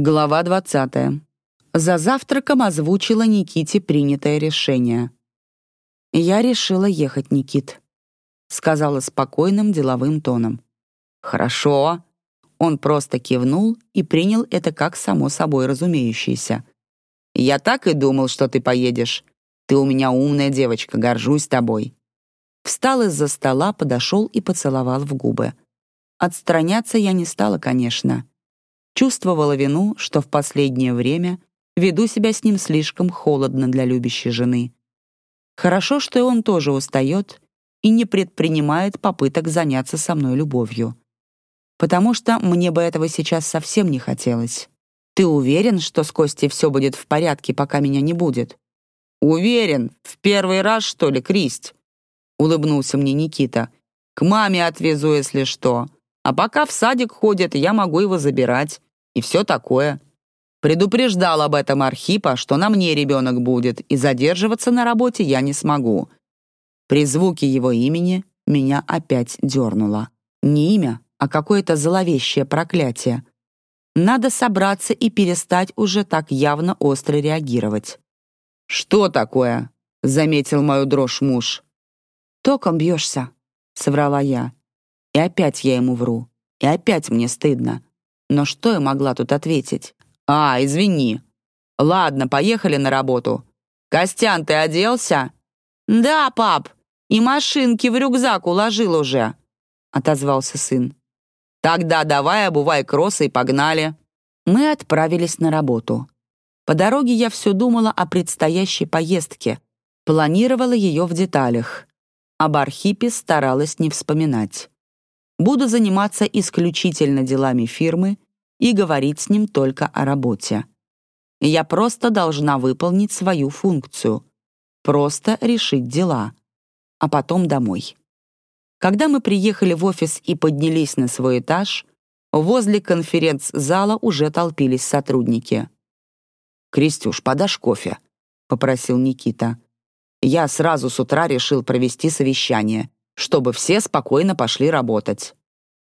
Глава 20. За завтраком озвучила Никите принятое решение. «Я решила ехать, Никит», — сказала спокойным деловым тоном. «Хорошо». Он просто кивнул и принял это как само собой разумеющееся. «Я так и думал, что ты поедешь. Ты у меня умная девочка, горжусь тобой». Встал из-за стола, подошел и поцеловал в губы. Отстраняться я не стала, конечно. Чувствовала вину, что в последнее время веду себя с ним слишком холодно для любящей жены. Хорошо, что и он тоже устает и не предпринимает попыток заняться со мной любовью. Потому что мне бы этого сейчас совсем не хотелось. Ты уверен, что с Костей все будет в порядке, пока меня не будет? Уверен. В первый раз, что ли, Кристь? Улыбнулся мне Никита. К маме отвезу, если что. А пока в садик ходит, я могу его забирать и все такое. Предупреждал об этом Архипа, что на мне ребенок будет, и задерживаться на работе я не смогу. При звуке его имени меня опять дернуло. Не имя, а какое-то зловещее проклятие. Надо собраться и перестать уже так явно остро реагировать. «Что такое?» — заметил мою дрожь муж. «Током бьешься», — соврала я. И опять я ему вру. И опять мне стыдно. Но что я могла тут ответить? «А, извини. Ладно, поехали на работу. Костян, ты оделся?» «Да, пап. И машинки в рюкзак уложил уже», — отозвался сын. «Тогда давай обувай кроссы и погнали». Мы отправились на работу. По дороге я все думала о предстоящей поездке, планировала ее в деталях. Об Архипе старалась не вспоминать. Буду заниматься исключительно делами фирмы и говорить с ним только о работе. Я просто должна выполнить свою функцию, просто решить дела, а потом домой. Когда мы приехали в офис и поднялись на свой этаж, возле конференц-зала уже толпились сотрудники. «Крестюш, подашь кофе?» — попросил Никита. «Я сразу с утра решил провести совещание чтобы все спокойно пошли работать.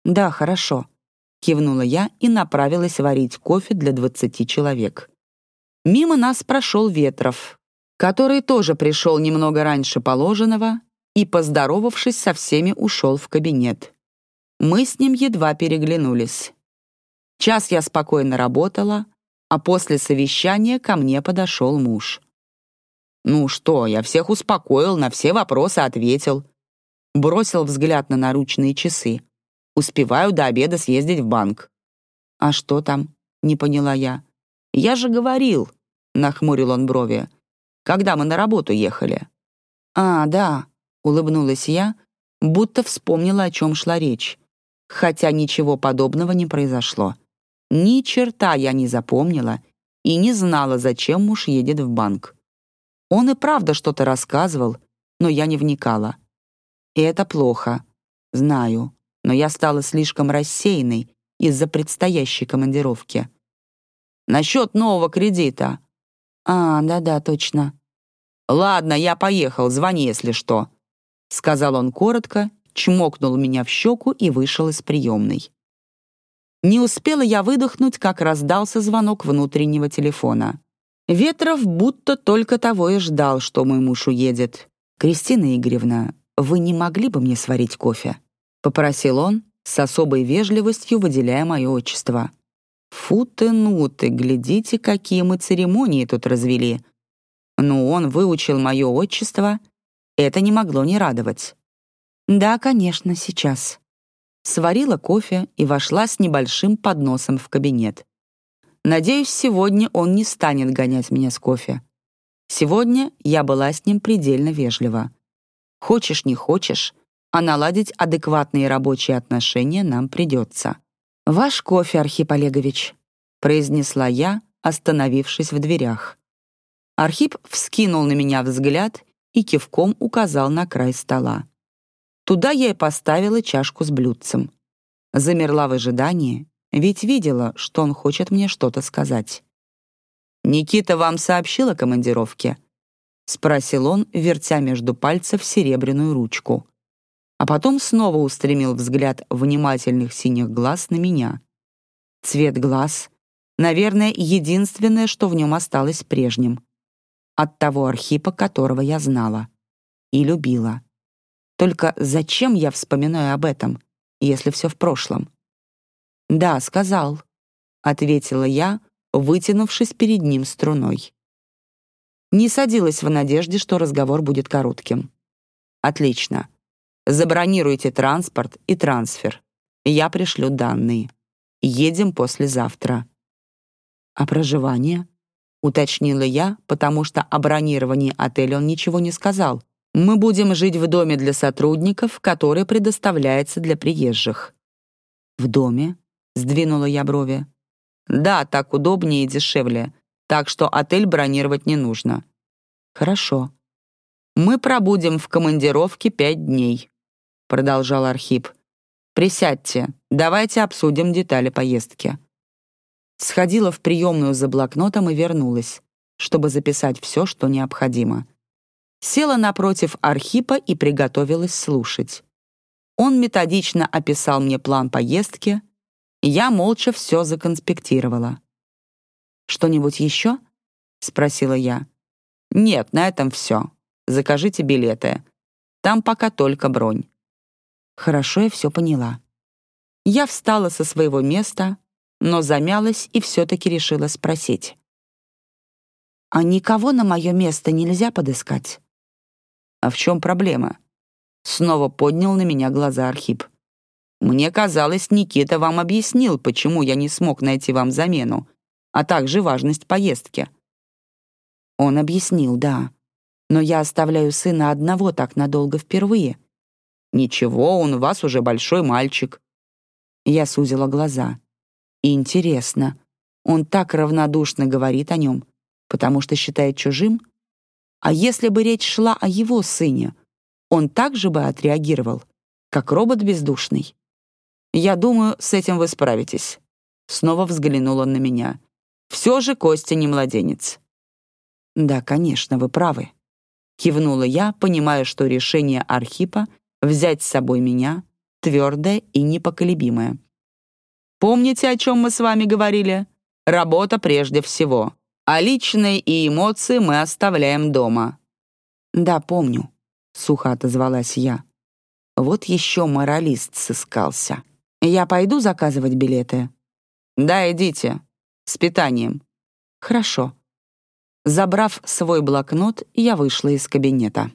«Да, хорошо», — кивнула я и направилась варить кофе для двадцати человек. Мимо нас прошел Ветров, который тоже пришел немного раньше положенного и, поздоровавшись со всеми, ушел в кабинет. Мы с ним едва переглянулись. Час я спокойно работала, а после совещания ко мне подошел муж. «Ну что, я всех успокоил, на все вопросы ответил. Бросил взгляд на наручные часы. Успеваю до обеда съездить в банк. «А что там?» — не поняла я. «Я же говорил», — нахмурил он брови, «когда мы на работу ехали». «А, да», — улыбнулась я, будто вспомнила, о чем шла речь. Хотя ничего подобного не произошло. Ни черта я не запомнила и не знала, зачем муж едет в банк. Он и правда что-то рассказывал, но я не вникала. И это плохо. Знаю. Но я стала слишком рассеянной из-за предстоящей командировки. Насчет нового кредита. А, да-да, точно. Ладно, я поехал, звони, если что. Сказал он коротко, чмокнул меня в щеку и вышел из приемной. Не успела я выдохнуть, как раздался звонок внутреннего телефона. Ветров будто только того и ждал, что мой муж уедет. «Кристина Игоревна, «Вы не могли бы мне сварить кофе?» — попросил он, с особой вежливостью выделяя мое отчество. «Фу ты, ну ты, глядите, какие мы церемонии тут развели!» Но он выучил мое отчество, это не могло не радовать. «Да, конечно, сейчас». Сварила кофе и вошла с небольшим подносом в кабинет. Надеюсь, сегодня он не станет гонять меня с кофе. Сегодня я была с ним предельно вежлива. Хочешь, не хочешь, а наладить адекватные рабочие отношения нам придется. «Ваш кофе, Архип Олегович», — произнесла я, остановившись в дверях. Архип вскинул на меня взгляд и кивком указал на край стола. Туда я и поставила чашку с блюдцем. Замерла в ожидании, ведь видела, что он хочет мне что-то сказать. «Никита вам сообщил о командировке?» — спросил он, вертя между пальцев серебряную ручку. А потом снова устремил взгляд внимательных синих глаз на меня. Цвет глаз, Наверное, единственное, что в нем осталось прежним. От того Архипа, которого я знала. И любила. Только зачем я вспоминаю об этом, если все в прошлом? «Да, сказал», — ответила я, вытянувшись перед ним струной. Не садилась в надежде, что разговор будет коротким. «Отлично. Забронируйте транспорт и трансфер. Я пришлю данные. Едем послезавтра». «А проживание?» — уточнила я, потому что о бронировании отеля он ничего не сказал. «Мы будем жить в доме для сотрудников, который предоставляется для приезжих». «В доме?» — сдвинула я брови. «Да, так удобнее и дешевле, так что отель бронировать не нужно». «Хорошо». «Мы пробудем в командировке пять дней», — продолжал Архип. «Присядьте, давайте обсудим детали поездки». Сходила в приемную за блокнотом и вернулась, чтобы записать все, что необходимо. Села напротив Архипа и приготовилась слушать. Он методично описал мне план поездки, я молча все законспектировала. «Что-нибудь еще?» — спросила я. «Нет, на этом все. Закажите билеты. Там пока только бронь». Хорошо, я все поняла. Я встала со своего места, но замялась и все-таки решила спросить. «А никого на мое место нельзя подыскать?» «А в чем проблема?» Снова поднял на меня глаза Архип. Мне казалось, Никита вам объяснил, почему я не смог найти вам замену, а также важность поездки. Он объяснил, да. Но я оставляю сына одного так надолго впервые. Ничего, он у вас уже большой мальчик. Я сузила глаза. интересно, он так равнодушно говорит о нем, потому что считает чужим? А если бы речь шла о его сыне, он также бы отреагировал, как робот бездушный? «Я думаю, с этим вы справитесь». Снова взглянул он на меня. «Все же Костя не младенец». «Да, конечно, вы правы», — кивнула я, понимая, что решение Архипа взять с собой меня твердое и непоколебимое. «Помните, о чем мы с вами говорили? Работа прежде всего, а личные и эмоции мы оставляем дома». «Да, помню», — сухо отозвалась я. Вот еще моралист сыскался. Я пойду заказывать билеты? Да, идите. С питанием. Хорошо. Забрав свой блокнот, я вышла из кабинета.